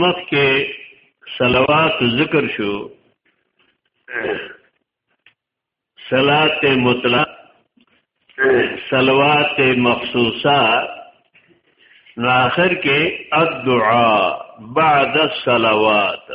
مخکې صلوات ذکر شو صلات مطلق صلوات مخصوصه نو آخر کې الدعاء بعد الصلوات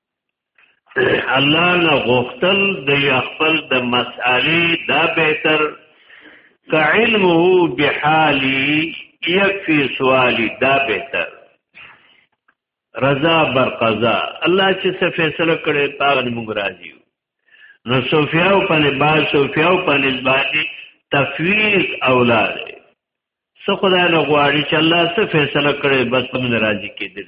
الله نه غوښتل د خپل د مسالې دا بهتر ک علمه بحالي يكفي سوالي دا بهتر رضا بر قضا الله چې څه فیصله کړي پاغه موږ راځي نو سوفیاو پنه با سوفیاو پنه باندې تفویض اولاد څه خدای نه غواړي چې الله څه فیصله کړي بس موږ راځي کېدل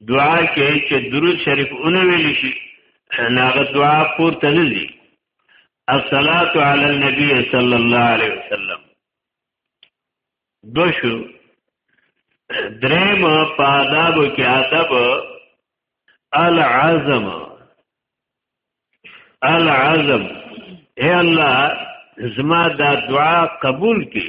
دعا کې چې درود شریف اونه ویل شي ناغه دعا پورته نه دي الصلاه علی النبی صلی الله علیه وسلم دو شو دریم په آداب کې آداب العزم العزم اے الله زما دا دعا قبول کی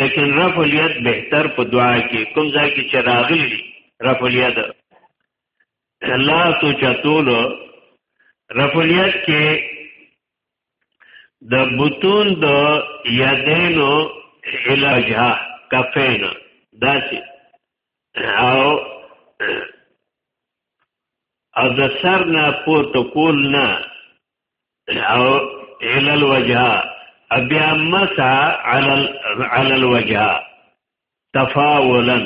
لیکن رفع الید بهتر په دعا کې کوم ځای کې چې راغلی رفع الید لا تو چتول رفع الید کې د بطون د یدینو الوجها کفین داسې او او د سر نه پورته کول نه او الى الوجه بیا مسا علی الوجه تفاولا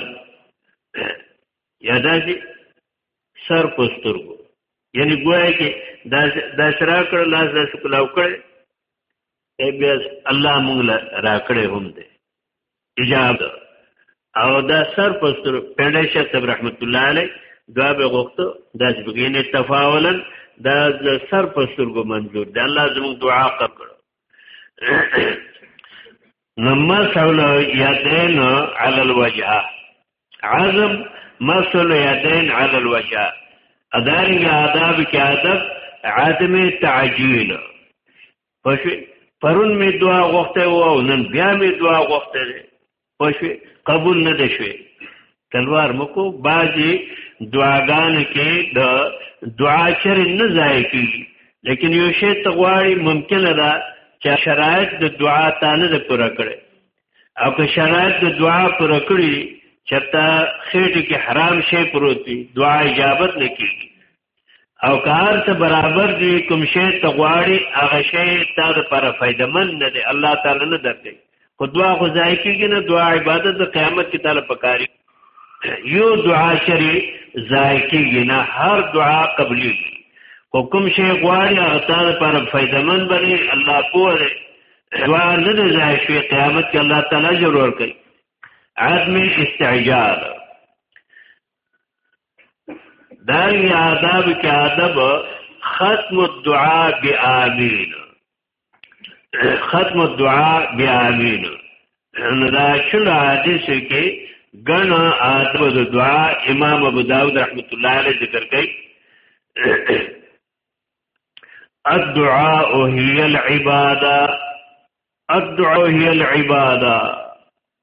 یادا چې سر پسترګو یعنی ګویا کې دا دا شرا کړ لاس د شکلاو کړ ای بیا الله مونږ را کړې هم دې حجاب او دا سر پستر پړې شه تب رحمت الله علی دا به غوښته د بګین تفاولن دا سر پستر کو منظور دی الله زموږ دعا قبول نما سول یدین علی الوجه عظم مسل یدین علی الوجه ادارنګ آداب کې ادب عدم تعجیل پښوی پرون می دعا غوښته و او نن بیا می دعا غوښته ده پښوی قبول نه ده شوی تلوار مکو بعضی دعاګان کې د دعا چر نه ځای کی لیکن یو شی ته غواړي ممکن ده چې شرایط د دعا تانه ده پوره کړي او که شرایط د دعا پوره کړي چرته خېټه کې حرام شی پروت دعا اجابت نه کیږي او کار ته برابر دی کوم شی ته غواړي هغه شی تا د پر فائدمن نه دی الله تعالی نه درکې خو دعا خو ځای کېږي نه دعا عبادت د قیامت کې تعالی پکاري یو دعا شری ځای کېږي نه هر دعا قبلي خو کوم شی غواړي هغه تا د پر فائدمن بني الله پوهه دعا نه دی ځای شي قیامت کې الله تعالی ضرور کوي عدم استعجال دا یې آداب کې آداب ختم الدعاء بآمین ختم الدعاء بآمین نو دا شل حدیث کې ګن آداب د دعا امام ابو داود رحمت الله علیه ذکر کوي الدعاء هي العباده الدعاء هي العباده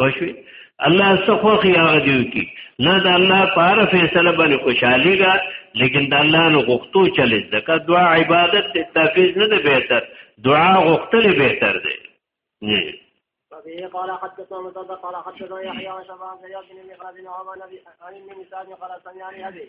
پښوی الله سخوخ یا دیو کی نه د الله پاره فیصله باندې خوشحالي ده لیکن د الله نو غوښتو چلې ځکه دعا عبادت ته تفیز نه ده بهتر دعا غوښتل بهتر ده نه وبه قال حدثنا مسدد قال حدثنا يحيى عن شباب زياد بن مخلد عن ابن سعد قال سمعني ابي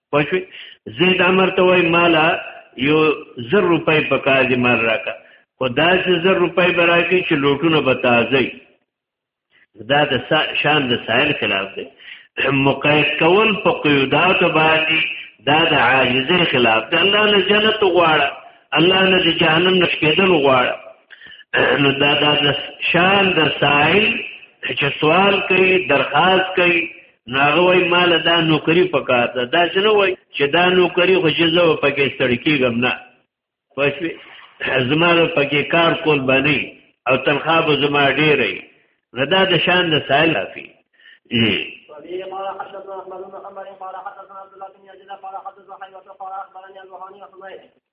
پښوی زید امر ته وای مالا یو زر روپۍ په کار دی مال راکا خو دا چې زر روپۍ براکی چې لوټونه به تازه دا د شان د سائل خلاف دی مقید کول په قیودات باندې دا د عاجزه خلاف دی الله نه جنت غواړه الله نه جهنم نشکیدل غواړه نو دا د شان د سائل چې سوال کوي درخواست کوي ناغه وای مال دا نوکری پکار ده دا شنو وای چې دا نوکری خو جزو پکې ستړکیږم نه پښې زماره پکې کار کول باندې او تنخواه به زما ډېرې ردا د شان د سائل افي قال حدثنا احمد بن محمد قال حدثنا عبد الله بن يزيد قال حدثنا حيوة قال اخبرني الوهاني وحميد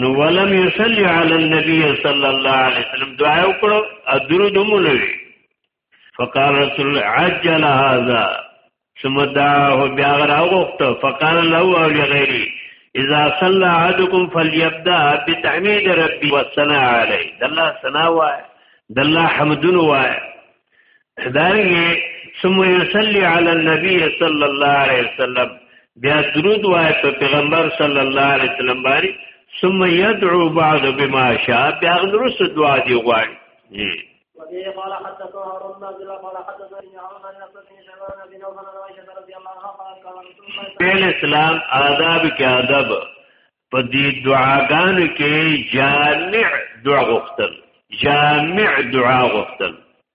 نو ولم يصلي على النبي صلى الله عليه وسلم دعا وکړو درود مونوي فقال رسول عجل هذا سمداه بیا راوخت فقال له او لغيري اذا صلى احدكم فليبدا بتحميد ربي والثناء عليه الله ثنا و الله حمدن و دارنګه ثم يصلي على النبي صلى الله عليه وسلم بیا درود وای په پیغمبر صلی الله علیه وسلم باندې ثم يدعو بعد بما شاء بیا نورس دعا دی غواړي وبه قال حدثنا عمرو بن عبد الله قال حدثنا ابن عون عن نصر بن شعبان بن عوف عن عائشه رضي الله عنها قالت قال رسول الله اسلام آداب کې ادب په دې دعاګانو کې جامع دعا غوښتل جامع دعا غوښتل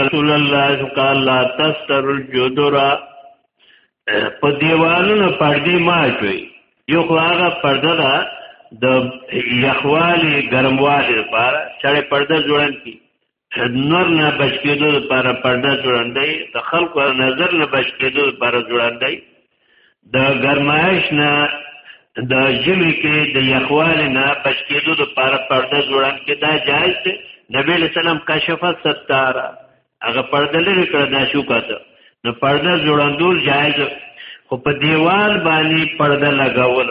رسول الله قال لا تستر الجدر په دیوالونو پردي ماچوي یو خو هغه پرده ده د یخوالي ګرموالي لپاره چې پرده جوړن کی نور نه بچ کېدو لپاره پرده جوړندای د خلکو نظر نه بچ کېدو لپاره جوړندای د ګرمایش نه د جمی کې د یخوال نه بچ کېدو د پاره پرده جوړان کې دا جایز دی نبی له سلام کشف ستاره هغه پرده لري کړه دا شو کاته نو پرده جوړاندول جایز خو په دیوال باندې پرده لګاول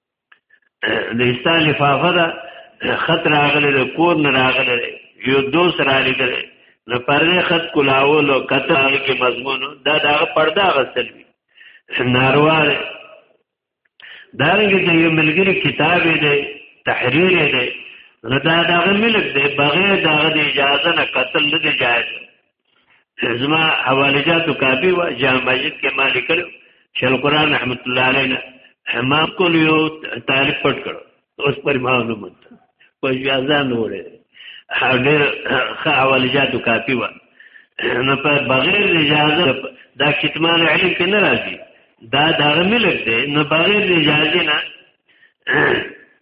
د ایستا لفافه ده خط راغلی د کور نه راغلی یو دوست را لګل نو پردې خط کولاول او کته هغه کې مضمون دا دا پرده غسل وی ناروا دارنګه د یو ملګری کتاب دی تحریر دی نو دا دا ملک دی بغیر دا د اجازه نه قتل نه دی جایز زما حوالجاتو کاپی و جامع مسجد کې ما لیکلو چې القرآن رحمت الله علیه ما کول یو طالب پټ کړ اوس پر ما معلومه په ځان وړه هغه حوالجاتو کاپی و نو په بغیر اجازه دا کتمان علم کې نه راځي دا دغه ملک دی نو بغیر اجازه نه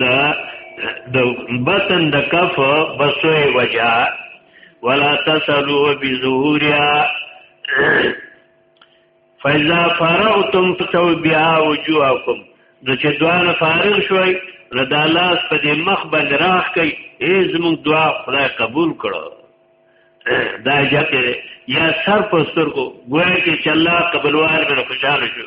د د بطن د کف بسوی وجا ولا تسلو بظهوریا فاذا فرغتم فتو بیا وجوهکم نو چې دوان فارغ شوي نو دا لاس په دې مخ باندې راخ کوي ای زموږ دعا خدای قبول کړو دا جاته یا سر په سترګو ګویا کې چې الله قبولوار مې خوشاله شو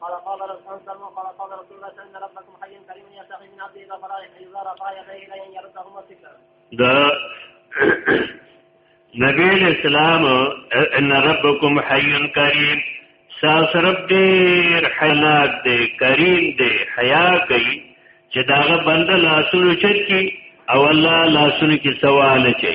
قال قال رسول الله قال قال رسول الله ان ربكم حي كريم يستحي من عبده اذا فرغ اذا رفع يديه لن يردهما سكرا دا نبی اسلام ان ربکم حی کریم ساس رب دیر حیلات دی کریم دی حیا کوي چې داغه بند لاسونو چت کی او الله لاسونو کې سوال چي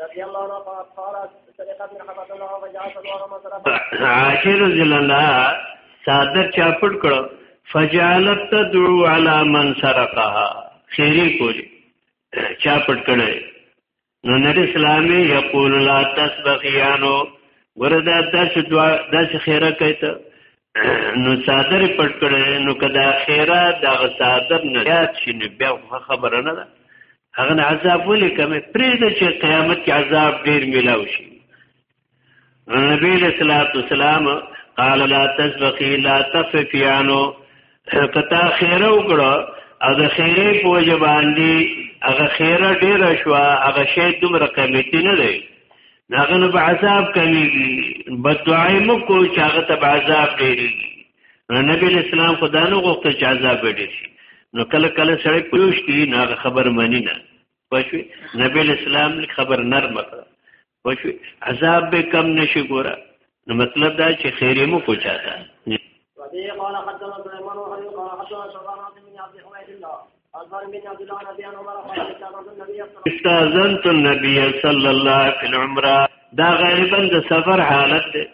رضي الله عنه قال سرقت من حفظ الله وجاء صلى الله عليه وسلم عائشة رضي الله عنها صادر چاپټ کړ فجعلت تدعو على من سرقها خیری کولی چاپټ کړی نو نبی اسلامي یقول لا تسبقیانو وردا داس دوا داس خیره کوي ته نو صادر پټ کړي نو کدا خیره دا صادر نه یاد شي نو بیا خبره نه ده هغه نه عذاب ولې کمه پرې د چې قیامت کې عذاب ډیر ملاو شي نبی صلی الله علیه وسلم قال لا تسبقي لا تففيانو کتا خیره وکړه او د خیره په وجه باندې هغه خیره ډیره شو هغه شی دومره قیمتي نه دی هغه نو په عذاب کمیږي بدعای مو کو چې هغه ته عذاب ډیری نو نبی اسلام خدا نو غوښته چې عذاب ډیر شي نو کله کله سړی پوښتنه نه خبر مانی نه پښوی نبی اسلام لیک خبر نرم کړه پښوی عذاب به کم نشي ګوره نو مطلب دا چې خیره مو کو چاته وبه قال حدثنا سليمان وحي قال حدثنا شعبان بن عبد الحميد الله استاذنت النبي صلى الله في العمره دا غالبا د سفر حالت ده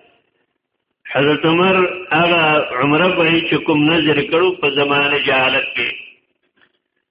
حضرت عمر هغه عمره به چې کوم نظر کړو په زمانه جهالت کې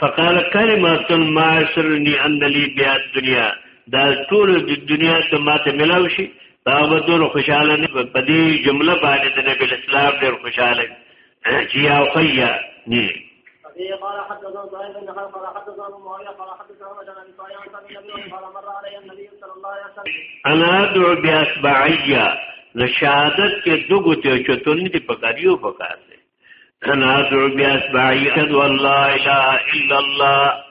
فقال کلمه ما سرني ان لي بیا دنیا دا ټول د دنیا ته ماته ملاو شي دا به ډېر خوشاله نه په دې جمله باندې د نبی اسلام ډېر خوشاله چې او خیا نه قال حدثنا زهير بن حرب قال حدثنا ابو معاويه قال حدثنا عمر بن طايان قال النبي قال مر علي النبي صلى الله عليه وسلم انا ادعو باصبعيه نشادت کې دغه ته چتون دي پکاريو پکار تنازع بیا سبعی اشهد ان لا اله الا الله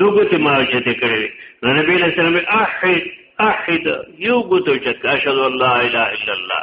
دغه ته ما چې ته کړې نبی له سلام احد احد یو ګوتو چې اشهد ان لا اله الا الله